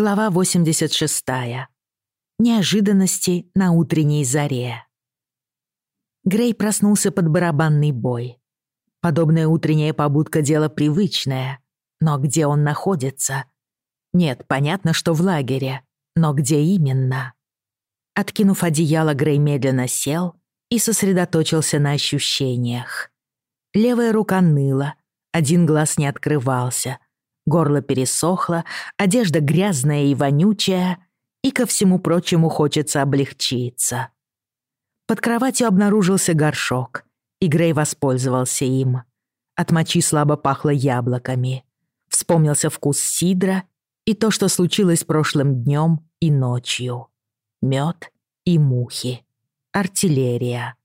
Глава 86. Неожиданности на утренней заре. Грей проснулся под барабанный бой. Подобная утренняя побудка — дело привычное. Но где он находится? Нет, понятно, что в лагере. Но где именно? Откинув одеяло, Грей медленно сел и сосредоточился на ощущениях. Левая рука ныла, один глаз не открывался — Горло пересохло, одежда грязная и вонючая, и ко всему прочему хочется облегчиться. Под кроватью обнаружился горшок, и Грей воспользовался им. От мочи слабо пахло яблоками. Вспомнился вкус сидра и то, что случилось прошлым днем и ночью. Мед и мухи. Артиллерия.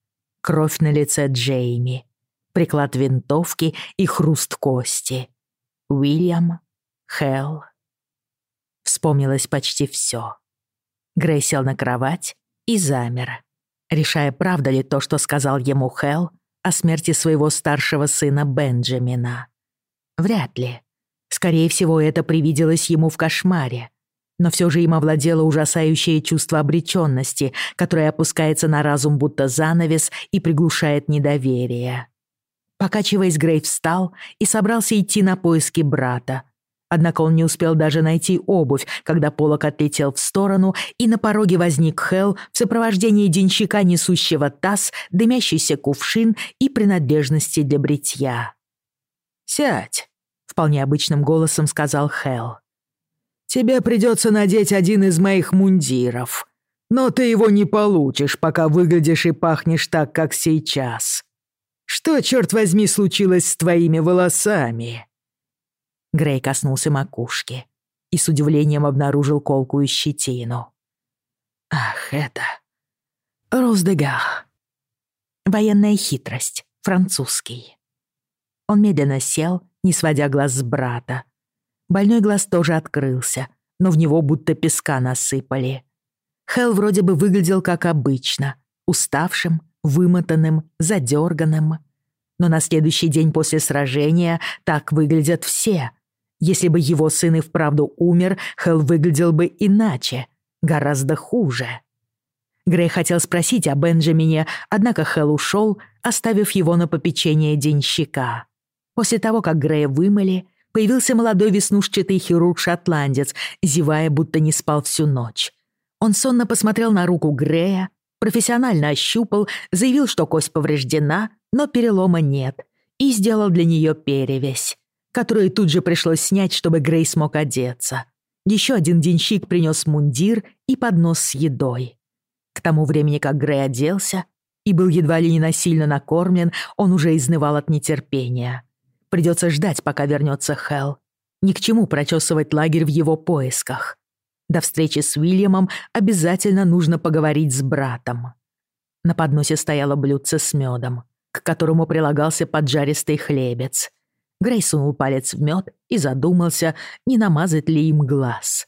Кровь на лице Джейми. Приклад винтовки и хруст кости. Уильям, Хелл. Вспомнилось почти все. Грей сел на кровать и замер, решая, правда ли то, что сказал ему Хелл о смерти своего старшего сына Бенджамина. Вряд ли. Скорее всего, это привиделось ему в кошмаре. Но все же им овладело ужасающее чувство обреченности, которое опускается на разум будто занавес и приглушает недоверие. Покачиваясь, Грей встал и собрался идти на поиски брата. Однако он не успел даже найти обувь, когда полок отлетел в сторону, и на пороге возник Хелл в сопровождении денщика, несущего таз, дымящийся кувшин и принадлежности для бритья. «Сядь», — вполне обычным голосом сказал Хелл. «Тебе придется надеть один из моих мундиров, но ты его не получишь, пока выглядишь и пахнешь так, как сейчас. Что, черт возьми, случилось с твоими волосами?» Грей коснулся макушки и с удивлением обнаружил колкую щетину. «Ах, это... Роздегах. Военная хитрость, французский». Он медленно сел, не сводя глаз с брата. Больной глаз тоже открылся, но в него будто песка насыпали. Хелл вроде бы выглядел как обычно, уставшим, вымотанным, задерганным. Но на следующий день после сражения так выглядят все. Если бы его сын и вправду умер, Хелл выглядел бы иначе, гораздо хуже. Грей хотел спросить о Бенджамине, однако Хелл ушел, оставив его на попечение денщика. После того, как Грея вымыли, появился молодой веснушчатый хирург-шотландец, зевая, будто не спал всю ночь. Он сонно посмотрел на руку Грея, профессионально ощупал, заявил, что кость повреждена, но перелома нет, и сделал для нее перевязь, которую тут же пришлось снять, чтобы Грей смог одеться. Еще один денщик принес мундир и поднос с едой. К тому времени, как Грей оделся и был едва ли не насильно накормлен, он уже изнывал от нетерпения. Придется ждать, пока вернется Хелл. Ни к чему прочесывать лагерь в его поисках. До встречи с Уильямом обязательно нужно поговорить с братом. На подносе стояло блюдце с медом, к которому прилагался поджаристый хлебец. Грей сунул палец в мед и задумался, не намазать ли им глаз.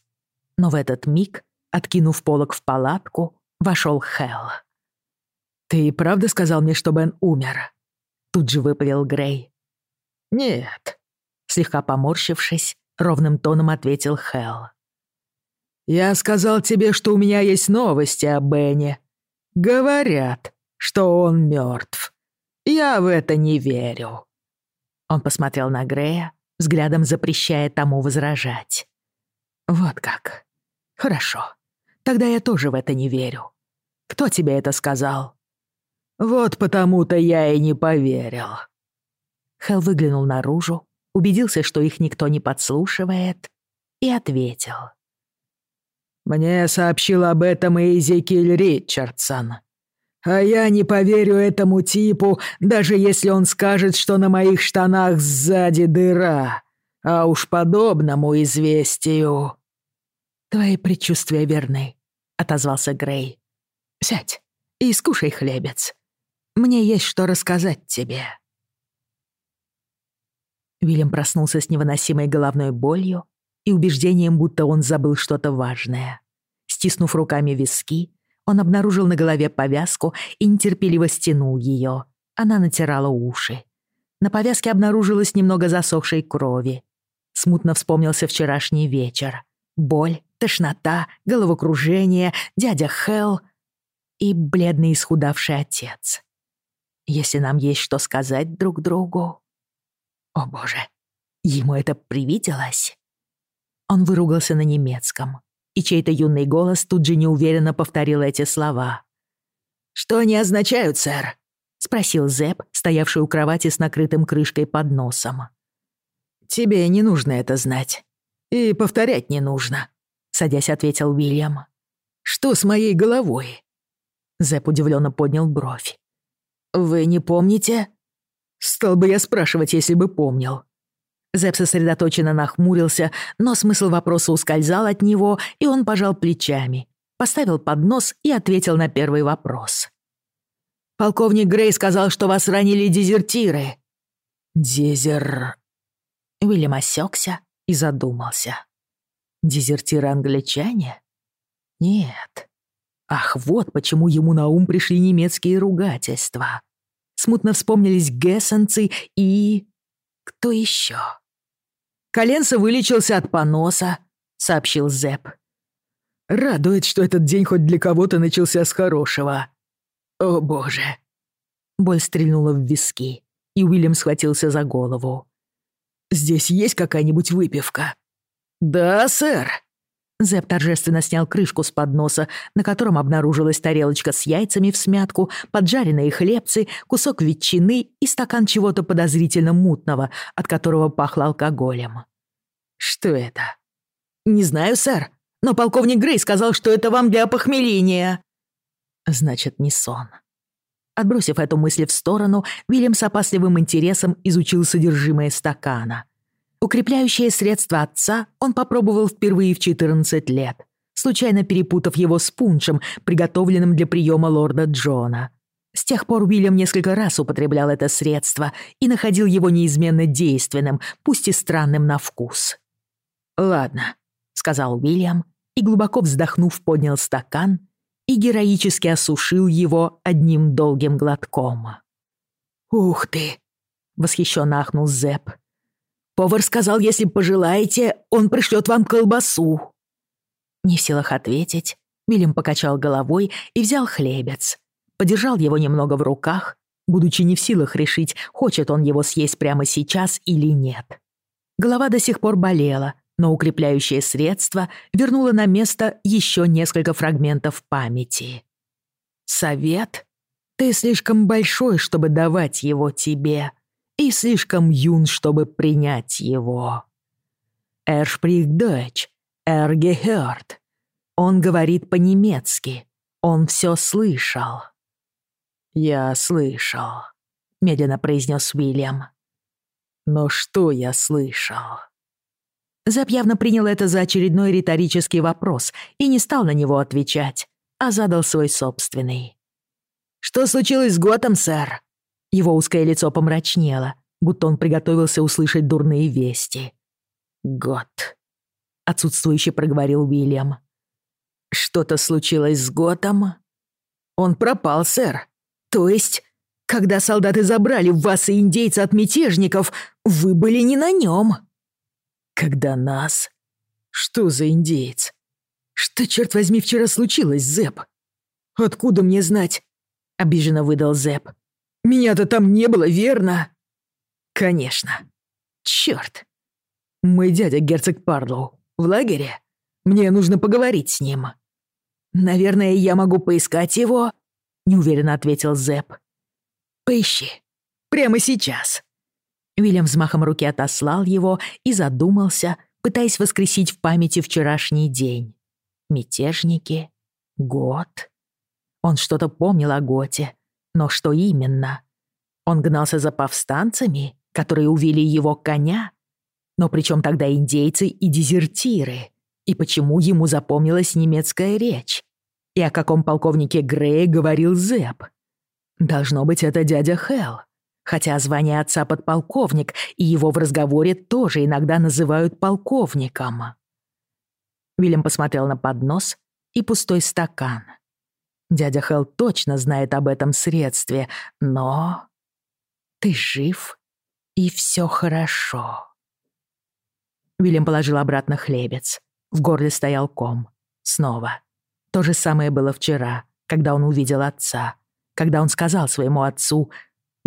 Но в этот миг, откинув полок в палатку, вошел Хелл. «Ты правда сказал мне, что Бен умер?» Тут же выпалил Грей. «Нет», — слегка поморщившись, ровным тоном ответил Хелл. «Я сказал тебе, что у меня есть новости о Бене. Говорят, что он мертв. Я в это не верю». Он посмотрел на Грея, взглядом запрещая тому возражать. «Вот как. Хорошо. Тогда я тоже в это не верю. Кто тебе это сказал?» «Вот потому-то я и не поверил». Хелл выглянул наружу, убедился, что их никто не подслушивает, и ответил. Мне сообщил об этом и Эзекиль Ричардсон. А я не поверю этому типу, даже если он скажет, что на моих штанах сзади дыра. А уж подобному известию. Твои предчувствия верны, отозвался Грей. Сядь и скушай хлебец. Мне есть что рассказать тебе. Вильям проснулся с невыносимой головной болью и убеждением, будто он забыл что-то важное. Стиснув руками виски, он обнаружил на голове повязку и нетерпеливо стянул ее. Она натирала уши. На повязке обнаружилось немного засохшей крови. Смутно вспомнился вчерашний вечер. Боль тошнота, головокружение, дядя Хелл и бледный исхудавший отец. Если нам есть что сказать друг другу... О боже, ему это привиделось? Он выругался на немецком, и чей-то юный голос тут же неуверенно повторил эти слова. «Что они означают, сэр?» — спросил Зэп, стоявший у кровати с накрытым крышкой под носом. «Тебе не нужно это знать. И повторять не нужно», — садясь ответил Уильям. «Что с моей головой?» Зэп удивленно поднял бровь. «Вы не помните?» «Стал бы я спрашивать, если бы помнил». Зэп сосредоточенно нахмурился, но смысл вопроса ускользал от него, и он пожал плечами, поставил поднос и ответил на первый вопрос. «Полковник Грей сказал, что вас ранили дезертиры». «Дезер...» Уильям осекся и задумался. «Дезертиры-англичане? Нет. Ах, вот почему ему на ум пришли немецкие ругательства. Смутно вспомнились гессенцы и... Кто еще? Коленца вылечился от поноса, сообщил Зэп. Радует, что этот день хоть для кого-то начался с хорошего. О боже. Боль стрельнула в виски, и Уильям схватился за голову. «Здесь есть какая-нибудь выпивка?» «Да, сэр», Зэп торжественно снял крышку с подноса, на котором обнаружилась тарелочка с яйцами в смятку, поджаренные хлебцы, кусок ветчины и стакан чего-то подозрительно мутного, от которого пахло алкоголем. «Что это?» «Не знаю, сэр, но полковник Грей сказал, что это вам для опохмеления». «Значит, не сон». Отбросив эту мысль в сторону, Вильям с опасливым интересом изучил содержимое стакана — Укрепляющее средство отца он попробовал впервые в 14 лет, случайно перепутав его с пуншем, приготовленным для приема лорда Джона. С тех пор Уильям несколько раз употреблял это средство и находил его неизменно действенным, пусть и странным на вкус. «Ладно», — сказал Уильям, и, глубоко вздохнув, поднял стакан и героически осушил его одним долгим глотком. «Ух ты!» — восхищенно ахнул Зэп. Повар сказал, если пожелаете, он пришлет вам колбасу». Не в силах ответить, Вильям покачал головой и взял хлебец. Подержал его немного в руках, будучи не в силах решить, хочет он его съесть прямо сейчас или нет. Голова до сих пор болела, но укрепляющее средство вернуло на место еще несколько фрагментов памяти. «Совет? Ты слишком большой, чтобы давать его тебе», и слишком юн, чтобы принять его. Er gehört. Он говорит по-немецки. Он все слышал. «Я слышал», — медленно произнес Уильям. «Но что я слышал?» Зэп явно принял это за очередной риторический вопрос и не стал на него отвечать, а задал свой собственный. «Что случилось с Готом, сэр?» Его узкое лицо помрачнело, будто он приготовился услышать дурные вести. «Гот», — отсутствующе проговорил Уильям. «Что-то случилось с Готом?» «Он пропал, сэр. То есть, когда солдаты забрали вас и индейца от мятежников, вы были не на нем. «Когда нас? Что за индейец? Что, черт возьми, вчера случилось, Зэп?» «Откуда мне знать?» — обиженно выдал Зэп. Меня-то там не было, верно?» «Конечно. Чёрт. Мой дядя герцог Парлоу в лагере. Мне нужно поговорить с ним». «Наверное, я могу поискать его?» — неуверенно ответил Зэп. «Поищи. Прямо сейчас». Уильям взмахом руки отослал его и задумался, пытаясь воскресить в памяти вчерашний день. Мятежники, год. Он что-то помнил о Готе, но что именно? Он гнался за повстанцами, которые увели его коня? Но при чем тогда индейцы и дезертиры? И почему ему запомнилась немецкая речь? И о каком полковнике Грее говорил Зэп? Должно быть, это дядя Хелл. Хотя звание отца подполковник, и его в разговоре тоже иногда называют полковником. Вильям посмотрел на поднос и пустой стакан. Дядя Хелл точно знает об этом средстве, но... Ты жив, и все хорошо. Вильям положил обратно хлебец, В горле стоял ком. Снова. То же самое было вчера, когда он увидел отца. Когда он сказал своему отцу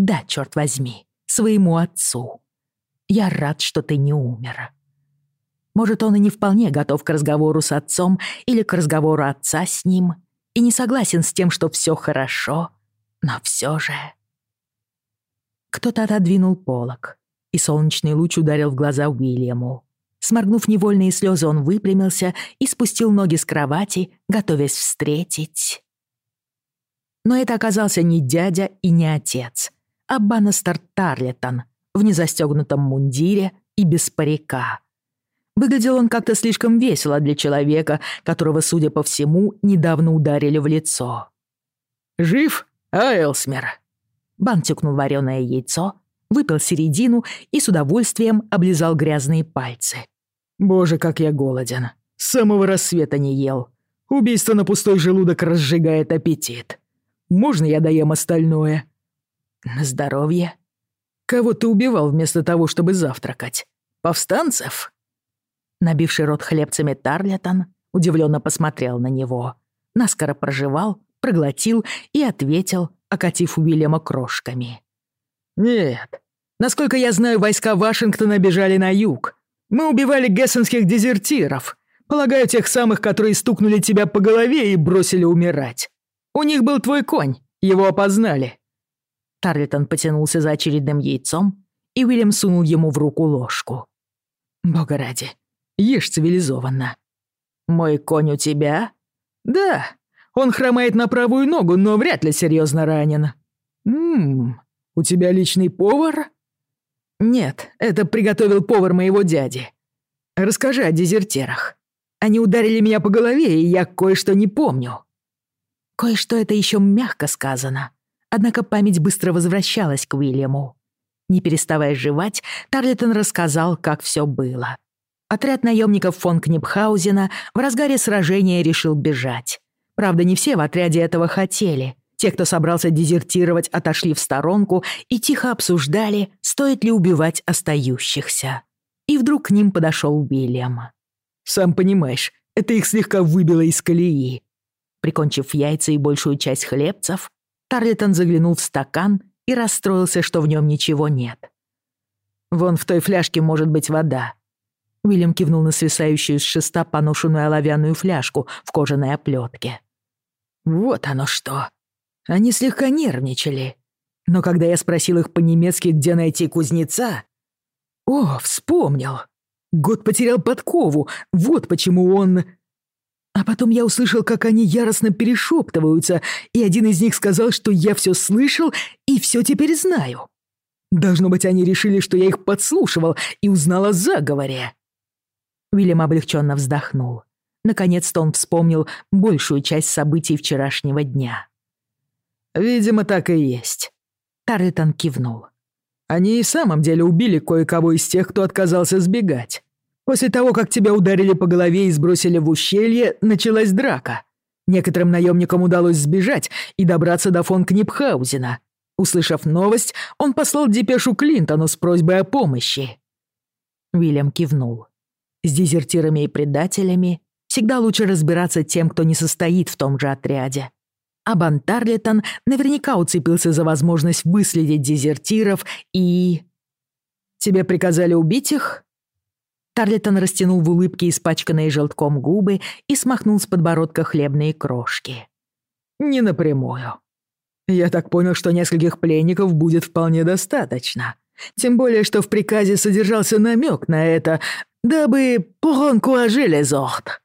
«Да, черт возьми, своему отцу. Я рад, что ты не умер». Может, он и не вполне готов к разговору с отцом или к разговору отца с ним, и не согласен с тем, что все хорошо, но все же... Кто-то отодвинул полог, и солнечный луч ударил в глаза Уильяму. Сморгнув невольные слезы, он выпрямился и спустил ноги с кровати, готовясь встретить. Но это оказался не дядя и не отец, а Баннестер Тарлетон в незастегнутом мундире и без парика. Выглядел он как-то слишком весело для человека, которого, судя по всему, недавно ударили в лицо. «Жив, Айлсмер?» Бан тюкнул вареное яйцо, выпил середину и с удовольствием облизал грязные пальцы. «Боже, как я голоден. С самого рассвета не ел. Убийство на пустой желудок разжигает аппетит. Можно я доем остальное?» «На здоровье». «Кого ты убивал вместо того, чтобы завтракать? Повстанцев?» Набивший рот хлебцами Тарлетон удивленно посмотрел на него. Наскоро проживал, проглотил и ответил, окатив Уильяма крошками. «Нет. Насколько я знаю, войска Вашингтона бежали на юг. Мы убивали гессенских дезертиров. Полагаю, тех самых, которые стукнули тебя по голове и бросили умирать. У них был твой конь, его опознали». Тарлетон потянулся за очередным яйцом, и Уильям сунул ему в руку ложку. «Бога ради, ешь цивилизованно». «Мой конь у тебя?» «Да, он хромает на правую ногу, но вряд ли серьезно ранен». «Ммм, у тебя личный повар?» «Нет, это приготовил повар моего дяди. Расскажи о дезертирах. Они ударили меня по голове, и я кое-что не помню». Кое-что это еще мягко сказано. Однако память быстро возвращалась к Уильяму. Не переставая жевать, Тарлитон рассказал, как все было. Отряд наемников фон Книпхаузена в разгаре сражения решил бежать. Правда, не все в отряде этого хотели. Те, кто собрался дезертировать, отошли в сторонку и тихо обсуждали, стоит ли убивать остающихся. И вдруг к ним подошел Уильям. «Сам понимаешь, это их слегка выбило из колеи». Прикончив яйца и большую часть хлебцев, Тарлитон заглянул в стакан и расстроился, что в нем ничего нет. «Вон в той фляжке может быть вода. Уильям кивнул на свисающую с шеста поношенную оловянную фляжку в кожаной оплетке. «Вот оно что!» Они слегка нервничали. Но когда я спросил их по-немецки, где найти кузнеца... О, вспомнил! Год потерял подкову, вот почему он... А потом я услышал, как они яростно перешептываются, и один из них сказал, что я все слышал и все теперь знаю. Должно быть, они решили, что я их подслушивал и узнал о заговоре. Уильям облегченно вздохнул. Наконец-то он вспомнил большую часть событий вчерашнего дня. «Видимо, так и есть». Тарлитон кивнул. «Они и в самом деле убили кое-кого из тех, кто отказался сбегать. После того, как тебя ударили по голове и сбросили в ущелье, началась драка. Некоторым наемникам удалось сбежать и добраться до фон Книпхаузена. Услышав новость, он послал депешу Клинтону с просьбой о помощи». Уильям кивнул. С дезертирами и предателями всегда лучше разбираться тем, кто не состоит в том же отряде. А Бантарлитон наверняка уцепился за возможность выследить дезертиров и... «Тебе приказали убить их?» Тарлитон растянул в улыбке испачканные желтком губы и смахнул с подбородка хлебные крошки. «Не напрямую. Я так понял, что нескольких пленников будет вполне достаточно. Тем более, что в приказе содержался намек на это, дабы поранкуажили зорт».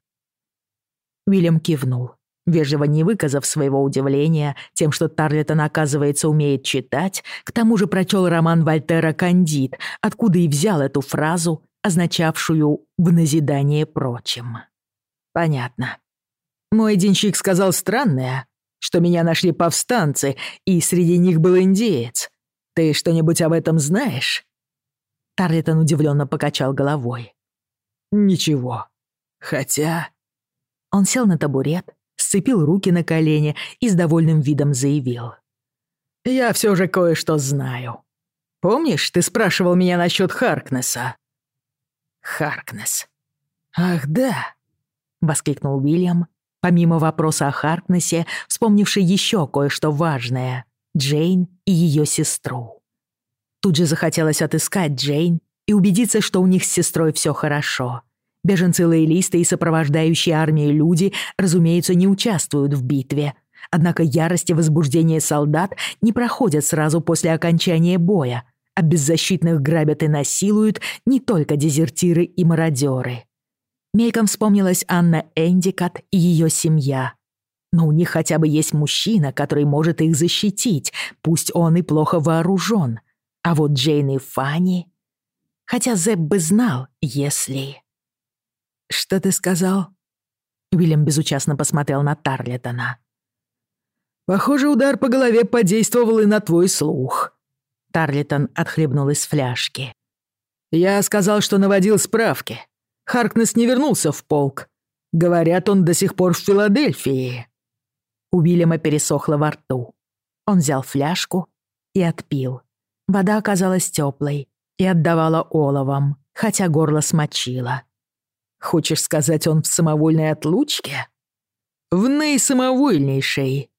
Уильям кивнул, вежливо не выказав своего удивления тем, что Тарлетон, оказывается, умеет читать, к тому же прочел роман Вольтера «Кандид», откуда и взял эту фразу, означавшую «в назидание прочим». «Понятно. Мой денщик сказал странное, что меня нашли повстанцы, и среди них был индеец. Ты что-нибудь об этом знаешь?» Тарлетон удивленно покачал головой. «Ничего. Хотя...» Он сел на табурет, сцепил руки на колени и с довольным видом заявил. «Я все же кое-что знаю. Помнишь, ты спрашивал меня насчет Харкнесса?» «Харкнес. Ах, да. — воскликнул Уильям, помимо вопроса о Харкнессе, вспомнивший еще кое-что важное — Джейн и ее сестру. Тут же захотелось отыскать Джейн и убедиться, что у них с сестрой все хорошо. Беженцы-лоялисты и сопровождающие армии люди, разумеется, не участвуют в битве. Однако ярость и возбуждение солдат не проходят сразу после окончания боя, а беззащитных грабят и насилуют не только дезертиры и мародеры. Мельком вспомнилась Анна Эндикат и ее семья. Но у них хотя бы есть мужчина, который может их защитить, пусть он и плохо вооружен. А вот Джейн и Фанни... Хотя Зеб бы знал, если... «Что ты сказал?» Уильям безучастно посмотрел на Тарлетона. «Похоже, удар по голове подействовал и на твой слух». Тарлетон отхлебнул из фляжки. «Я сказал, что наводил справки. Харкнес не вернулся в полк. Говорят, он до сих пор в Филадельфии». У Уильяма пересохло во рту. Он взял фляжку и отпил. Вода оказалась теплой и отдавала оловом, хотя горло смочило. Хочешь сказать, он в самовольной отлучке? В наисамовольнейшей,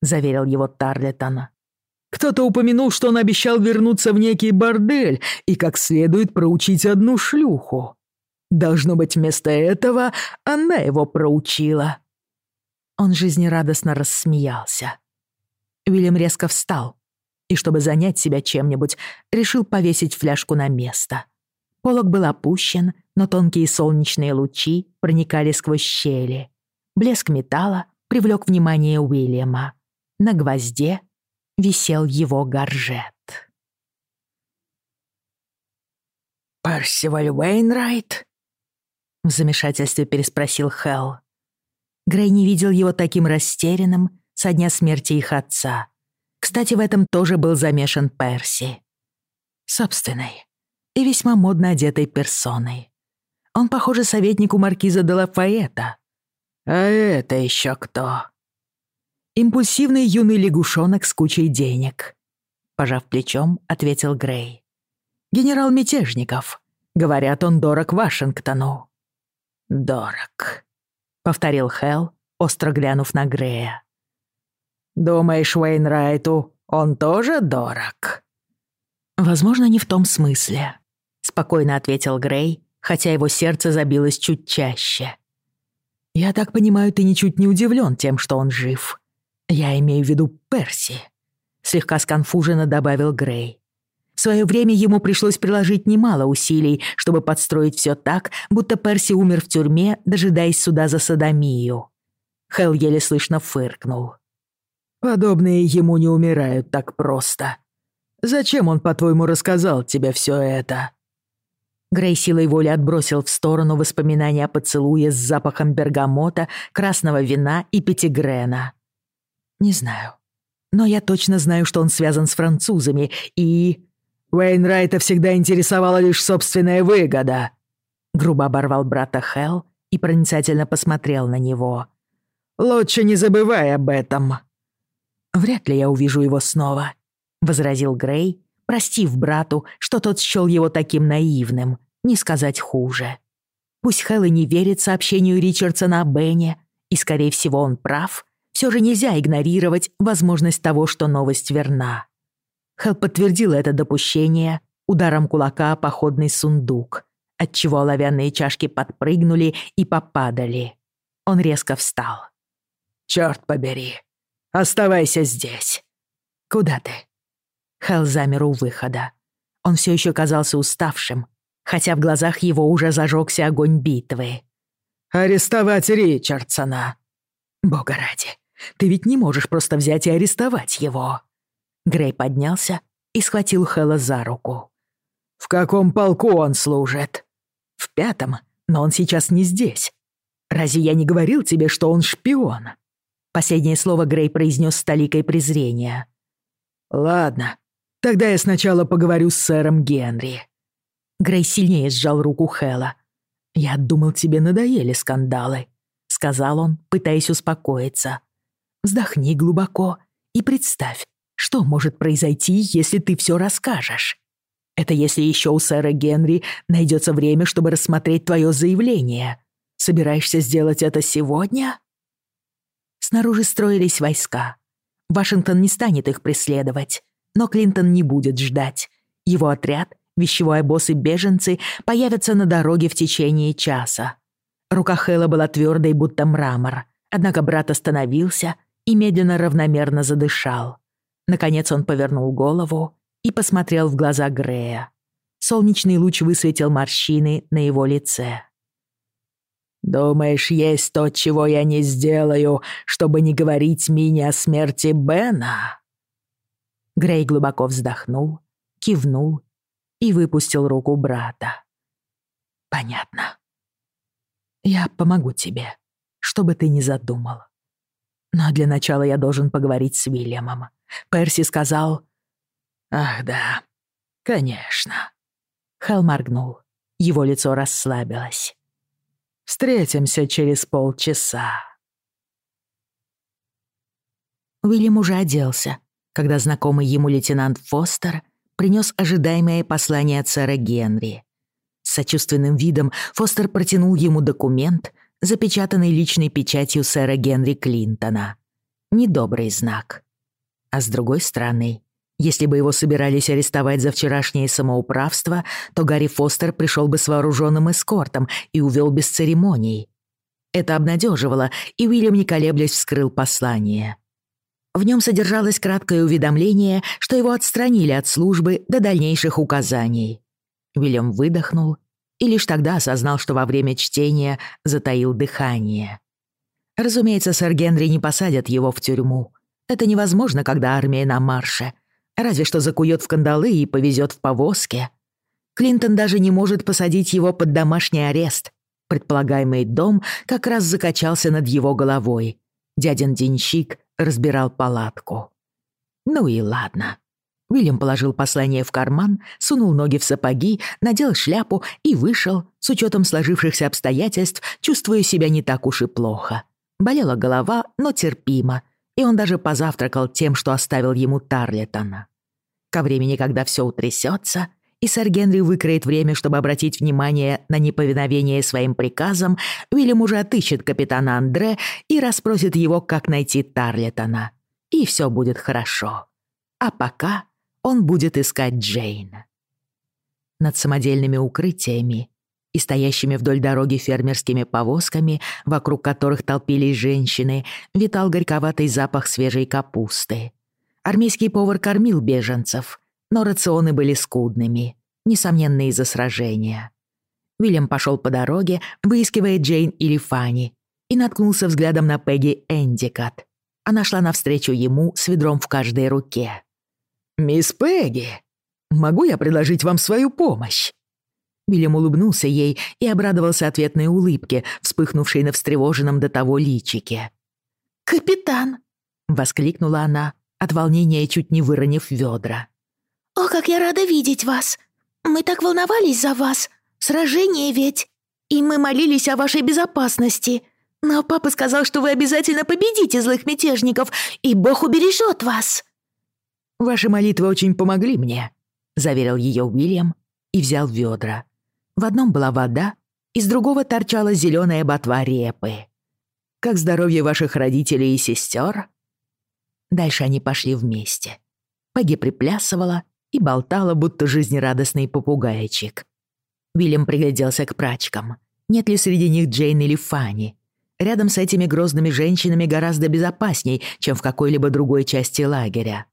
заверил его Тарлетон. Кто-то упомянул, что он обещал вернуться в некий бордель и как следует проучить одну шлюху. Должно быть, вместо этого она его проучила. Он жизнерадостно рассмеялся. Уильям резко встал и, чтобы занять себя чем-нибудь, решил повесить фляжку на место. Полок был опущен, но тонкие солнечные лучи проникали сквозь щели. Блеск металла привлек внимание Уильяма. На гвозде висел его горжет. «Парсиваль Уэйнрайт?» В замешательстве переспросил Хелл. Грей не видел его таким растерянным со дня смерти их отца. Кстати, в этом тоже был замешан Перси. Собственный, и весьма модно одетой персоной. Он, похоже, советник у маркиза де Лафаэта. А это еще кто? Импульсивный юный лягушонок с кучей денег. Пожав плечом, ответил Грей. Генерал Мятежников. Говорят, он дорог Вашингтону. Дорог, повторил Хелл, остро глянув на Грея. Думаешь, Уэйнрайту он тоже дорог? Возможно, не в том смысле спокойно ответил Грей, хотя его сердце забилось чуть чаще. «Я так понимаю, ты ничуть не удивлен тем, что он жив. Я имею в виду Перси», — слегка сконфуженно добавил Грей. В свое время ему пришлось приложить немало усилий, чтобы подстроить все так, будто Перси умер в тюрьме, дожидаясь суда за садомию. Хелл еле слышно фыркнул. «Подобные ему не умирают так просто. Зачем он, по-твоему, рассказал тебе все это?» Грей силой воли отбросил в сторону воспоминания о поцелуе с запахом бергамота, красного вина и пятигрена. «Не знаю. Но я точно знаю, что он связан с французами, и...» «Уэйнрайта всегда интересовала лишь собственная выгода», — грубо оборвал брата Хелл и проницательно посмотрел на него. «Лучше не забывай об этом». «Вряд ли я увижу его снова», — возразил Грей, простив брату, что тот счёл его таким наивным, не сказать хуже. Пусть Хэлла не верит сообщению Ричардсона о Бене, и, скорее всего, он прав, все же нельзя игнорировать возможность того, что новость верна. Хэл подтвердил это допущение ударом кулака о походный сундук, отчего оловянные чашки подпрыгнули и попадали. Он резко встал. «Чёрт побери! Оставайся здесь!» «Куда ты?» Хэл замер у выхода. Он все еще казался уставшим, хотя в глазах его уже зажегся огонь битвы. «Арестовать Ричардсона!» «Бога ради, ты ведь не можешь просто взять и арестовать его!» Грей поднялся и схватил Хэлла за руку. «В каком полку он служит?» «В пятом, но он сейчас не здесь. Разве я не говорил тебе, что он шпион?» Последнее слово Грей произнес с толикой презрения. «Ладно, тогда я сначала поговорю с сэром Генри». Грей сильнее сжал руку Хэлла. «Я думал, тебе надоели скандалы», — сказал он, пытаясь успокоиться. «Вздохни глубоко и представь, что может произойти, если ты все расскажешь. Это если еще у сэра Генри найдется время, чтобы рассмотреть твое заявление. Собираешься сделать это сегодня?» Снаружи строились войска. Вашингтон не станет их преследовать, но Клинтон не будет ждать. Его отряд, вещевой обоз и беженцы появятся на дороге в течение часа. Рука Хэлла была твердой, будто мрамор, однако брат остановился и медленно равномерно задышал. Наконец он повернул голову и посмотрел в глаза Грея. Солнечный луч высветил морщины на его лице. «Думаешь, есть то, чего я не сделаю, чтобы не говорить Мине о смерти Бена?» Грей глубоко вздохнул, кивнул и выпустил руку брата. «Понятно. Я помогу тебе, что бы ты ни задумал. Но для начала я должен поговорить с Уильямом. Перси сказал... Ах да, конечно. Хэл моргнул. Его лицо расслабилось. Встретимся через полчаса. Уильям уже оделся, когда знакомый ему лейтенант Фостер принес ожидаемое послание от сэра Генри. С сочувственным видом Фостер протянул ему документ, запечатанный личной печатью сэра Генри Клинтона. Недобрый знак. А с другой стороны, если бы его собирались арестовать за вчерашнее самоуправство, то Гарри Фостер пришел бы с вооруженным эскортом и увел без церемоний. Это обнадеживало, и Уильям, не колеблясь, вскрыл послание. В нем содержалось краткое уведомление, что его отстранили от службы до дальнейших указаний. Уильям выдохнул и лишь тогда осознал, что во время чтения затаил дыхание. Разумеется, сэр Генри не посадят его в тюрьму. Это невозможно, когда армия на марше. Разве что закует в кандалы и повезет в повозке. Клинтон даже не может посадить его под домашний арест. Предполагаемый дом как раз закачался над его головой. Дядин денщик разбирал палатку. Ну и ладно. Уильям положил послание в карман, сунул ноги в сапоги, надел шляпу и вышел, с учетом сложившихся обстоятельств, чувствуя себя не так уж и плохо. Болела голова, но терпимо — и он даже позавтракал тем, что оставил ему Тарлетона. Ко времени, когда все утрясется, и сэр Генри выкроет время, чтобы обратить внимание на неповиновение своим приказам, Уильям уже отыщет капитана Андре и расспросит его, как найти Тарлетона. И все будет хорошо. А пока он будет искать Джейн. Над самодельными укрытиями и стоящими вдоль дороги фермерскими повозками, вокруг которых толпились женщины, витал горьковатый запах свежей капусты. Армейский повар кормил беженцев, но рационы были скудными, несомненно из-за сражения. Уильям пошел по дороге, выискивая Джейн или Фанни, и наткнулся взглядом на Пегги Эндикат. Она шла навстречу ему с ведром в каждой руке. «Мисс Пегги, могу я предложить вам свою помощь?» Вильям улыбнулся ей и обрадовался ответной улыбке, вспыхнувшей на встревоженном до того личике. «Капитан!» — воскликнула она, от волнения чуть не выронив ведра. «О, как я рада видеть вас! Мы так волновались за вас! Сражение ведь! И мы молились о вашей безопасности! Но папа сказал, что вы обязательно победите злых мятежников, и Бог убережет вас!» «Ваши молитвы очень помогли мне», — заверил ее Уильям и взял ведра. В одном была вода, из другого торчала зеленая ботва репы. «Как здоровье ваших родителей и сестер?» Дальше они пошли вместе. Пегги приплясывала и болтала, будто жизнерадостный попугайчик. Вильям пригляделся к прачкам. Нет ли среди них Джейн или Фанни? Рядом с этими грозными женщинами гораздо безопасней, чем в какой-либо другой части лагеря.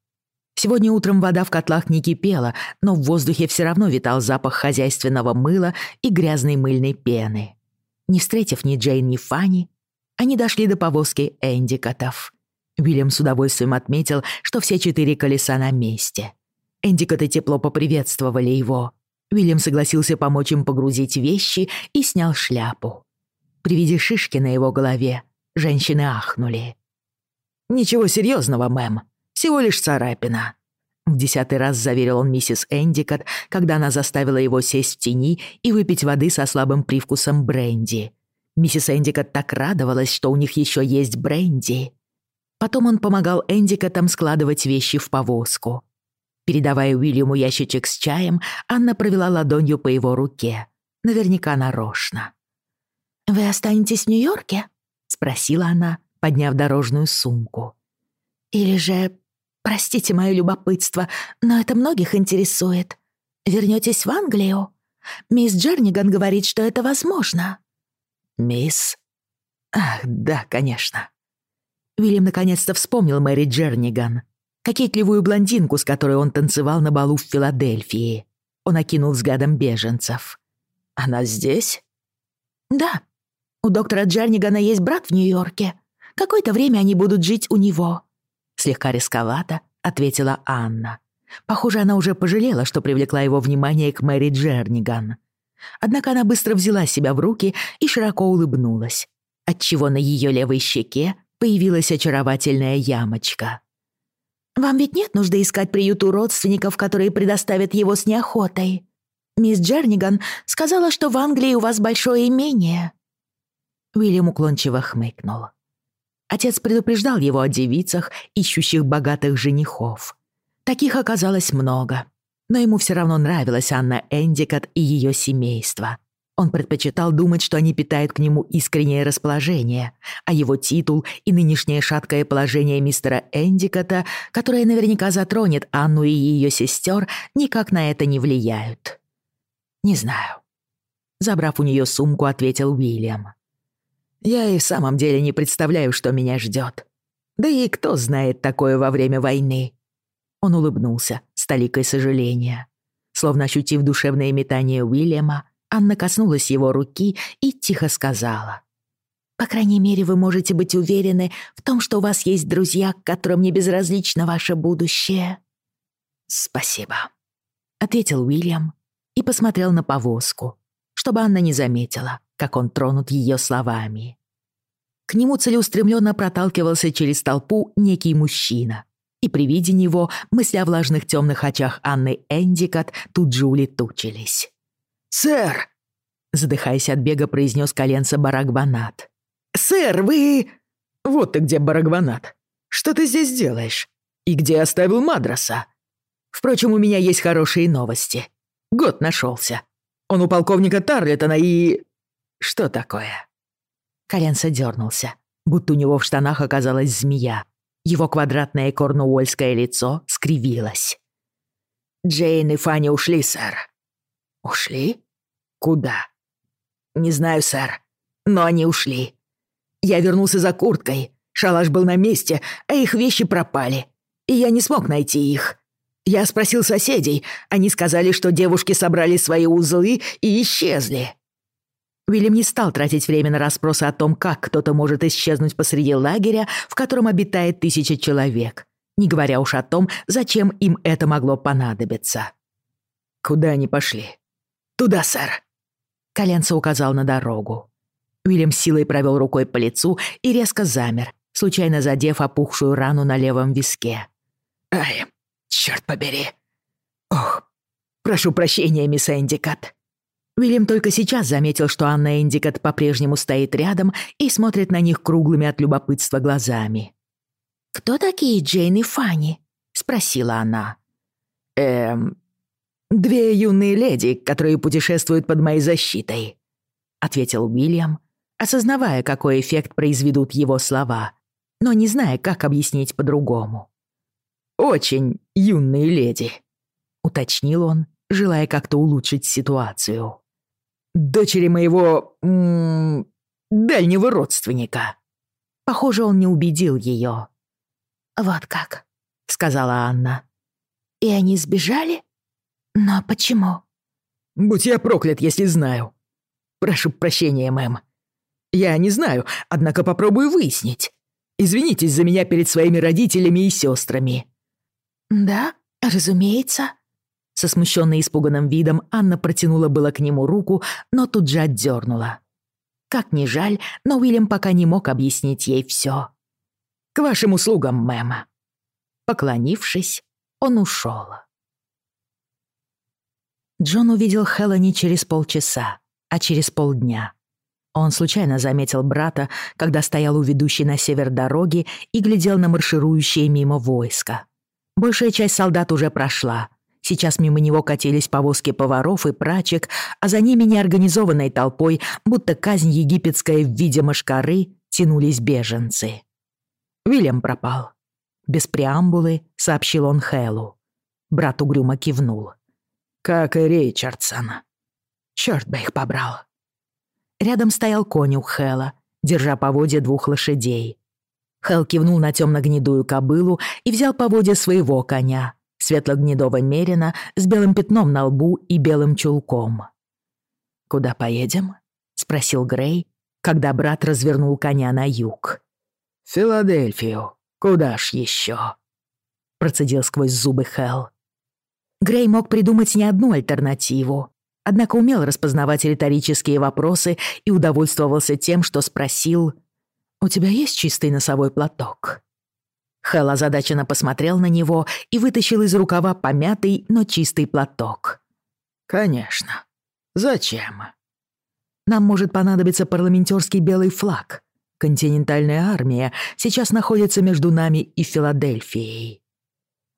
Сегодня утром вода в котлах не кипела, но в воздухе все равно витал запах хозяйственного мыла и грязной мыльной пены. Не встретив ни Джейн, ни Фанни, они дошли до повозки Эндикотов. Уильям с удовольствием отметил, что все четыре колеса на месте. Эндикоты тепло поприветствовали его. Уильям согласился помочь им погрузить вещи и снял шляпу. При виде шишки на его голове женщины ахнули. «Ничего серьезного, мэм», всего лишь царапина». В десятый раз заверил он миссис Эндикот, когда она заставила его сесть в тени и выпить воды со слабым привкусом бренди. Миссис Эндикот так радовалась, что у них еще есть бренди. Потом он помогал Эндикотам складывать вещи в повозку. Передавая Уильяму ящичек с чаем, Анна провела ладонью по его руке. Наверняка нарочно. «Вы останетесь в Нью-Йорке?» — спросила она, подняв дорожную сумку. «Или же, простите мое любопытство, но это многих интересует. Вернётесь в Англию? Мисс Джерниган говорит, что это возможно». «Мисс? Ах, да, конечно». Уильям наконец-то вспомнил Мэри Джерниган, кокетливую блондинку, с которой он танцевал на балу в Филадельфии. Он окинул взглядом беженцев. «Она здесь?» «Да. У доктора Джернигана есть брат в Нью-Йорке. Какое-то время они будут жить у него». Слегка рисковато, ответила Анна. Похоже, она уже пожалела, что привлекла его внимание к Мэри Джерниган. Однако она быстро взяла себя в руки и широко улыбнулась, отчего на ее левой щеке появилась очаровательная ямочка. «Вам ведь нет нужды искать приют у родственников, которые предоставят его с неохотой. Мисс Джерниган сказала, что в Англии у вас большое имение». Уильям уклончиво хмыкнул. Отец предупреждал его о девицах, ищущих богатых женихов. Таких оказалось много, но ему все равно нравилась Анна Эндикот и ее семейство. Он предпочитал думать, что они питают к нему искреннее расположение, а его титул и нынешнее шаткое положение мистера Эндикота, которое наверняка затронет Анну и ее сестер, никак на это не влияют. «Не знаю». Забрав у нее сумку, ответил Уильям. «Я и в самом деле не представляю, что меня ждет. Да и кто знает такое во время войны?» Он улыбнулся с толикой сожаления. Словно ощутив душевное метание Уильяма, Анна коснулась его руки и тихо сказала. «По крайней мере, вы можете быть уверены в том, что у вас есть друзья, которым не безразлично ваше будущее». «Спасибо», — ответил Уильям и посмотрел на повозку, чтобы Анна не заметила, как он тронут ее словами. К нему целеустремленно проталкивался через толпу некий мужчина, и при виде него мысли о влажных темных очах Анны Эндикот тут же улетучились. «Сэр!» — задыхаясь от бега, произнес коленца Барагбанат. «Сэр, вы...» «Вот ты где, Барагбанат. Что ты здесь делаешь? И где оставил Мадраса? Впрочем, у меня есть хорошие новости. Год нашелся. Он у полковника Тарлетона и... Что такое?» Коленца дернулся, будто у него в штанах оказалась змея. Его квадратное корнуольское лицо скривилось. «Джейн и Фанни ушли, сэр», «Ушли? Куда?» «Не знаю, сэр, но они ушли. Я вернулся за курткой, шалаш был на месте, а их вещи пропали, и я не смог найти их. Я спросил соседей, они сказали, что девушки собрали свои узлы и исчезли». Уильям не стал тратить время на расспросы о том, как кто-то может исчезнуть посреди лагеря, в котором обитает тысяча человек, не говоря уж о том, зачем им это могло понадобиться. «Куда они пошли?» «Туда, сэр!» Коленца указал на дорогу. Уильям силой провел рукой по лицу и резко замер, случайно задев опухшую рану на левом виске. «Ай, черт побери! Ох, прошу прощения, мисс Эндикат!» Уильям только сейчас заметил, что Анна Эндикат по-прежнему стоит рядом и смотрит на них круглыми от любопытства глазами. «Кто такие Джейн и Фанни?» — спросила она. «Эм, «Две юные леди, которые путешествуют под моей защитой», — ответил Уильям, осознавая, какой эффект произведут его слова, но не зная, как объяснить по-другому. «Очень юные леди», — уточнил он, желая как-то улучшить ситуацию. «Дочери моего... М -м, дальнего родственника». Похоже, он не убедил ее. «Вот как», — сказала Анна. «И они сбежали?» «Но почему?» «Будь я проклят, если знаю. Прошу прощения, мэм. Я не знаю, однако попробую выяснить. Извинитесь за меня перед своими родителями и сестрами». «Да, разумеется». Со смущенно испуганным видом Анна протянула было к нему руку, но тут же отдернула. Как ни жаль, но Уильям пока не мог объяснить ей все. «К вашим услугам, мэм». Поклонившись, он ушел. Джон увидел Хэлла не через полчаса, а через полдня. Он случайно заметил брата, когда стоял у ведущей на север дороги и глядел на марширующее мимо войско. Большая часть солдат уже прошла. Сейчас мимо него катились повозки поваров и прачек, а за ними неорганизованной толпой, будто казнь египетская в виде мошкары, тянулись беженцы. Вильям пропал. Без преамбулы сообщил он Хэлу. Брат угрюмо кивнул. «Как и Ричардсон. Чёрт бы их побрал». Рядом стоял конюх Хэла, держа поводья двух лошадей. Хэл кивнул на темно-гнедую кобылу и взял поводья своего коня, светло-гнедого мерина с белым пятном на лбу и белым чулком. «Куда поедем?» — спросил Грей, когда брат развернул коня на юг. «Филадельфию. Куда ж еще?» — процедил сквозь зубы Хэл. Грей мог придумать не одну альтернативу, однако умел распознавать риторические вопросы и удовольствовался тем, что спросил «У тебя есть чистый носовой платок?» Хэл озадаченно посмотрел на него и вытащил из рукава помятый, но чистый платок. «Конечно. Зачем?» «Нам может понадобиться парламентерский белый флаг. Континентальная армия сейчас находится между нами и Филадельфией».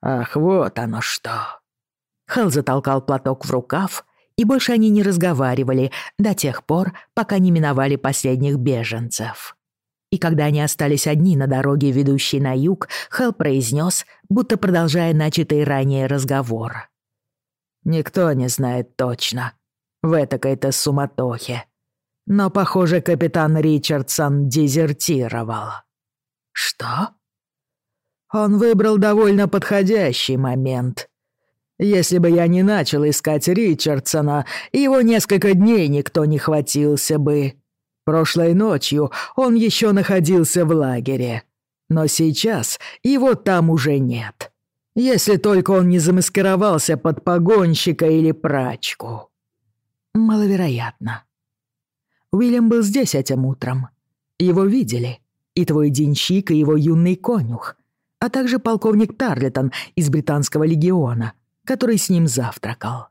«Ах, вот оно что!» Хэл затолкал платок в рукав, и больше они не разговаривали до тех пор, пока не миновали последних беженцев. И когда они остались одни на дороге, ведущей на юг, Хэл произнес, будто продолжая начатый ранее разговор. «Никто не знает точно. В этакой-то суматохе. Но, похоже, капитан Ричардсон дезертировал». «Что?» Он выбрал довольно подходящий момент. Если бы я не начал искать Ричардсона, его несколько дней никто не хватился бы. Прошлой ночью он еще находился в лагере. Но сейчас его там уже нет. Если только он не замаскировался под погонщика или прачку. Маловероятно. Уильям был здесь этим утром. Его видели. И твой денщик, и его юный конюх. А также полковник Тарлетон из Британского легиона, который с ним завтракал.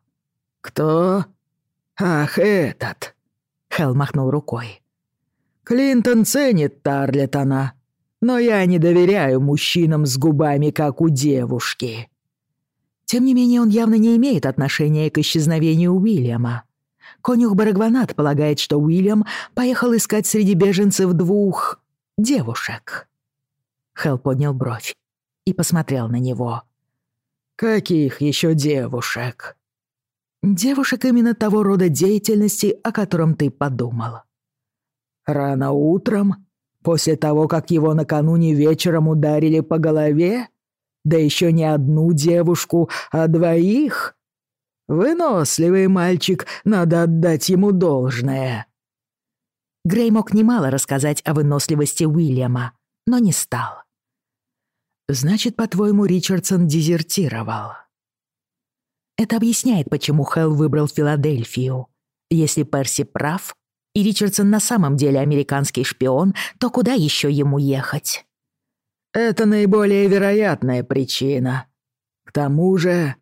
«Кто?» «Ах, этот!» Хелл махнул рукой. Клинтон ценит Тарлетона, но я не доверяю мужчинам с губами, как у девушки. Тем не менее, он явно не имеет отношения к исчезновению Уильяма. Конюх Барагванат полагает, что Уильям поехал искать среди беженцев двух... девушек. Хелл поднял бровь и посмотрел на него. «Каких еще девушек?» «Девушек именно того рода деятельности, о котором ты подумал. Рано утром, после того, как его накануне вечером ударили по голове? Да еще не одну девушку, а двоих? Выносливый мальчик, надо отдать ему должное. Грей мог немало рассказать о выносливости Уильяма, но не стал. «Значит, по-твоему, Ричардсон дезертировал?» Это объясняет, почему Хелл выбрал Филадельфию. Если Перси прав, и Ричардсон на самом деле американский шпион, то куда еще ему ехать? Это наиболее вероятная причина. К тому же...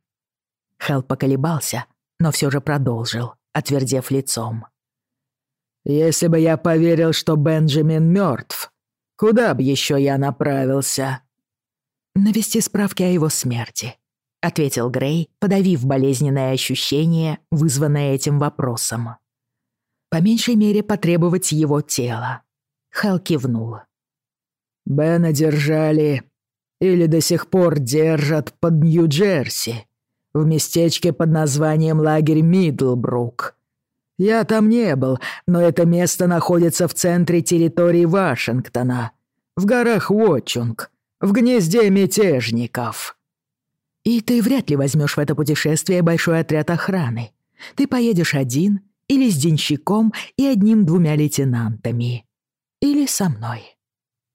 Хелл поколебался, но все же продолжил, отвердев лицом. «Если бы я поверил, что Бенджамин мертв, куда бы еще я направился?» «Навести справки о его смерти», — ответил Грей, подавив болезненное ощущение, вызванное этим вопросом. По меньшей мере потребовать его тела. Хэл кивнул. «Бена держали или до сих пор держат под Нью-Джерси, в местечке под названием лагерь Мидлбрук. Я там не был, но это место находится в центре территории Вашингтона, в горах Уотчунг, в гнезде мятежников». «И ты вряд ли возьмешь в это путешествие большой отряд охраны. Ты поедешь один или с денщиком и одним-двумя лейтенантами. Или со мной».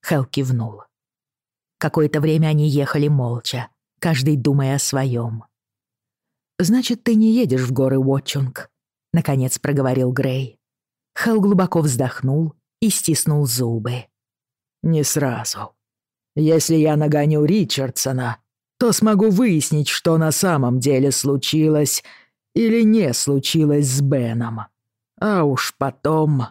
Хелл кивнул. Какое-то время они ехали молча, каждый думая о своем. «Значит, ты не едешь в горы Уотчунг», — наконец проговорил Грей. Хелл глубоко вздохнул и стиснул зубы. «Не сразу. Если я нагоню Ричардсона, то смогу выяснить, что на самом деле случилось, или не случилось с Беном. А уж потом...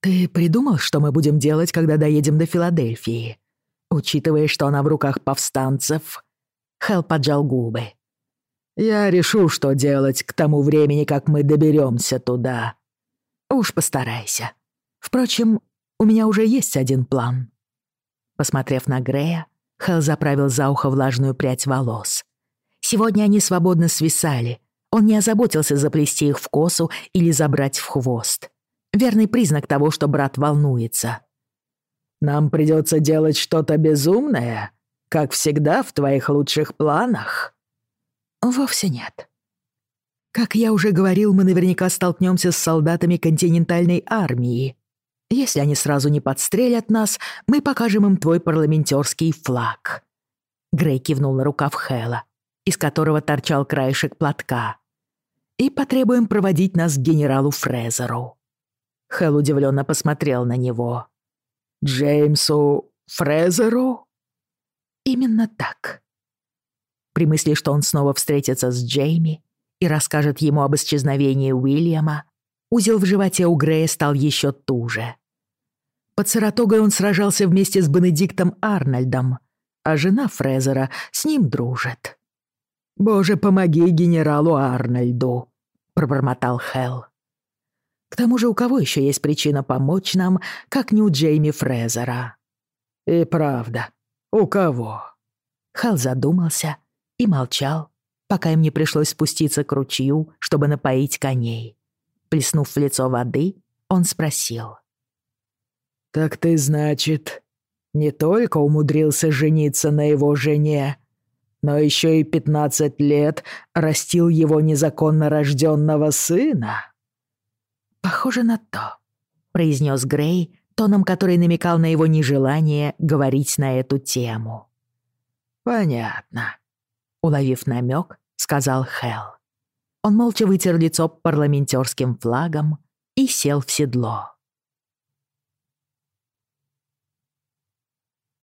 Ты придумал, что мы будем делать, когда доедем до Филадельфии? Учитывая, что она в руках повстанцев... Хелл поджал губы. Я решу, что делать к тому времени, как мы доберемся туда. Уж постарайся. Впрочем, у меня уже есть один план. Посмотрев на Грея, Хелл заправил за ухо влажную прядь волос. Сегодня они свободно свисали. Он не озаботился заплести их в косу или забрать в хвост. Верный признак того, что брат волнуется. «Нам придется делать что-то безумное, как всегда в твоих лучших планах?» «Вовсе нет», как я уже говорил, мы наверняка столкнемся с солдатами континентальной армии. Если они сразу не подстрелят нас, мы покажем им твой парламентерский флаг». Грей кивнул на рукав Хэла, из которого торчал краешек платка. «И потребуем проводить нас к генералу Фрезеру». Хэл удивленно посмотрел на него. «Джеймсу Фрезеру?» «Именно так». При мысли, что он снова встретится с Джейми, и расскажет ему об исчезновении Уильяма, узел в животе у Грея стал еще туже. Под Саратогой он сражался вместе с Бенедиктом Арнольдом, а жена Фрезера с ним дружит. «Боже, помоги генералу Арнольду», — пробормотал Хелл. «К тому же у кого еще есть причина помочь нам, как не у Джейми Фрезера?» «И правда, у кого?» Хелл задумался и молчал, пока им не пришлось спуститься к ручью, чтобы напоить коней. Плеснув в лицо воды, он спросил. «Так ты, значит, не только умудрился жениться на его жене, но еще и пятнадцать лет растил его незаконно рожденного сына?» «Похоже на то», — произнес Грей, тоном который намекал на его нежелание говорить на эту тему. «Понятно», Уловив намек, сказал Хелл. Он молча вытер лицо парламентерским флагом и сел в седло.